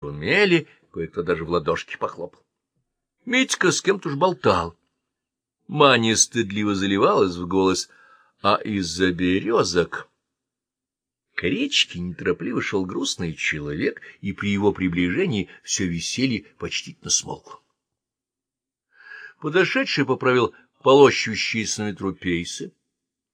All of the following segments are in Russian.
умели, кое-кто даже в ладошки похлопал. Митька с кем-то уж болтал. Маня стыдливо заливалась в голос, а из-за березок к речке неторопливо шел грустный человек, и при его приближении все веселье почтительно смолкло. Подошедший поправил полощущиеся на ветру пейсы,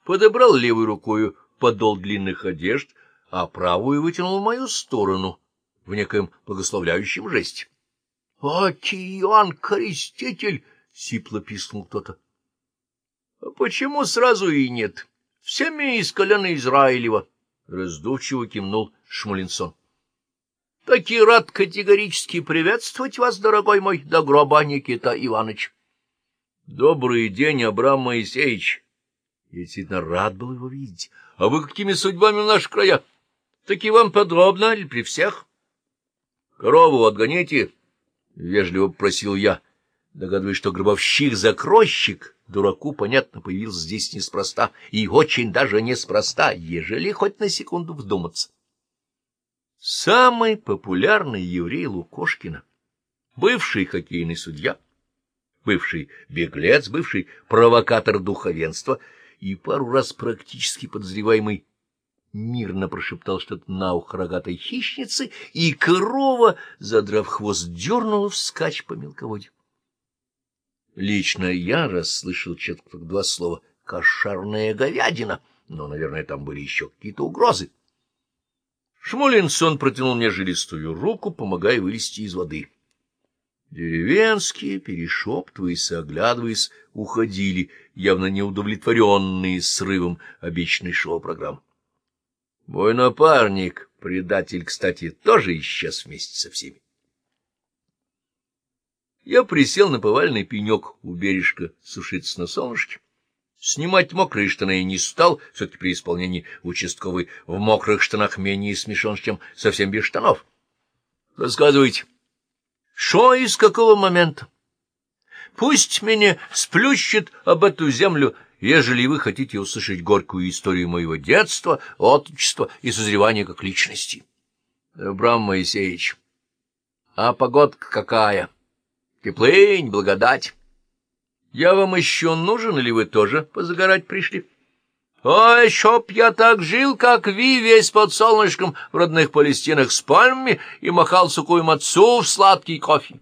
подобрал левой рукою подол длинных одежд, а правую вытянул в мою сторону в некоем благословляющем жесте. — Океан, креститель! — сипло пискнул кто-то. — А почему сразу и нет? Всеми из колена Израилева! — раздувчиво кивнул Шмулинсон. — Таки рад категорически приветствовать вас, дорогой мой, до гроба Никита Иванович. — Добрый день, Абрам Моисеевич! Я действительно рад был его видеть. — А вы какими судьбами в наши края? Таки вам подробно или при всех? — Корову отгоните, — вежливо просил я, догадываясь, что гробовщик-закройщик дураку, понятно, появился здесь неспроста, и очень даже неспроста, ежели хоть на секунду вдуматься. Самый популярный еврей Лукошкина, бывший хоккейный судья, бывший беглец, бывший провокатор духовенства и пару раз практически подозреваемый мирно прошептал что-то на ухо рогатой хищницы, и корова, задрав хвост, дернула вскачь по мелководью. Лично я расслышал четко два слова «кошарная говядина», но, наверное, там были еще какие-то угрозы. Шмулинсон протянул мне жилистую руку, помогая вылезти из воды. Деревенские, перешептываясь и оглядываясь, уходили, явно неудовлетворенные срывом обещанной шоу-программы. Мой напарник, предатель, кстати, тоже исчез вместе со всеми. Я присел на повальный пенек у бережка сушиться на солнышке. Снимать мокрые штаны не стал, все-таки при исполнении участковый в мокрых штанах менее смешон, чем совсем без штанов. Рассказывайте, что и с какого момента? Пусть меня сплющит об эту землю ежели вы хотите услышать горькую историю моего детства, отрочества и созревания как личности. Брам Моисеевич, а погодка какая? Теплынь, благодать. Я вам еще нужен, или вы тоже позагорать пришли? Ой, чтоб я так жил, как Ви, весь под солнышком в родных Палестинах с пальмами и махал сухую отцу в сладкий кофе.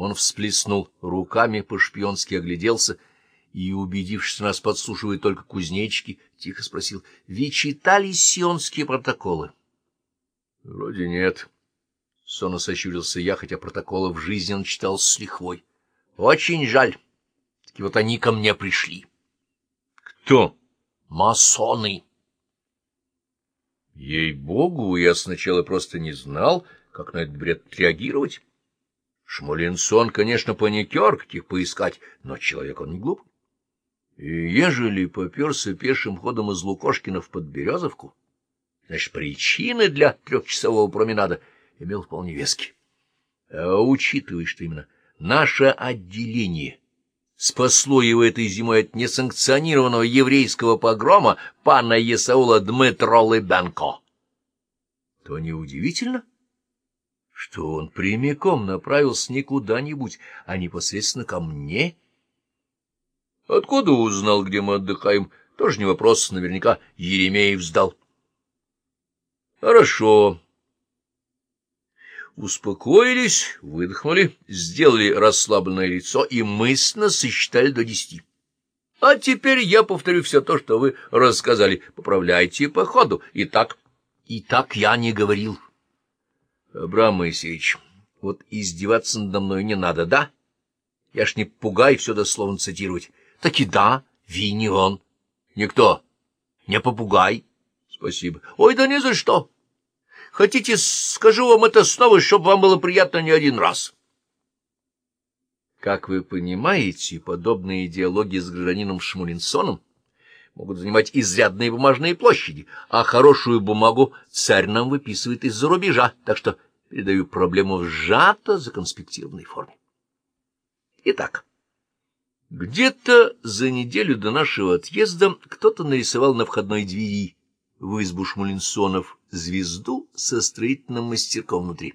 Он всплеснул руками, по-шпионски огляделся — и, убедившись, что нас подслушивают только кузнечики, тихо спросил, — Вы читали сионские протоколы? — Вроде нет. Сонно сощурился я, хотя протоколы в жизни он читал с лихвой. — Очень жаль. Таки вот они ко мне пришли. — Кто? — Масоны. Ей-богу, я сначала просто не знал, как на этот бред реагировать. Шмулинсон, конечно, паникер, каких поискать, но человек он не глуп. И ежели поперся пешим ходом из Лукошкина в Подберезовку, значит, причины для трехчасового променада имел вполне вески. А учитывая, что именно наше отделение спасло его этой зимой от несанкционированного еврейского погрома пана Есаула Дмитро Лыбенко, то неудивительно, что он прямиком направился не куда-нибудь, а непосредственно ко мне — Откуда узнал, где мы отдыхаем? Тоже не вопрос, наверняка Еремеев сдал. Хорошо. Успокоились, выдохнули, сделали расслабленное лицо и мысленно сосчитали до десяти. А теперь я повторю все то, что вы рассказали. Поправляйте по ходу. И так, и так я не говорил. Абрам Моисеевич, вот издеваться надо мной не надо, да? Я ж не пугай все дословно цитировать. — Таки да, Ви он. — Никто. Не попугай. — Спасибо. — Ой, да не за что. Хотите, скажу вам это снова, чтобы вам было приятно не один раз. Как вы понимаете, подобные диалоги с гражданином Шмулинсоном могут занимать изрядные бумажные площади, а хорошую бумагу царь нам выписывает из-за рубежа, так что передаю проблему в сжато законспектированной форме. Итак. Где-то за неделю до нашего отъезда кто-то нарисовал на входной двери в избу Шмулинсонов звезду со строительным мастерком внутри.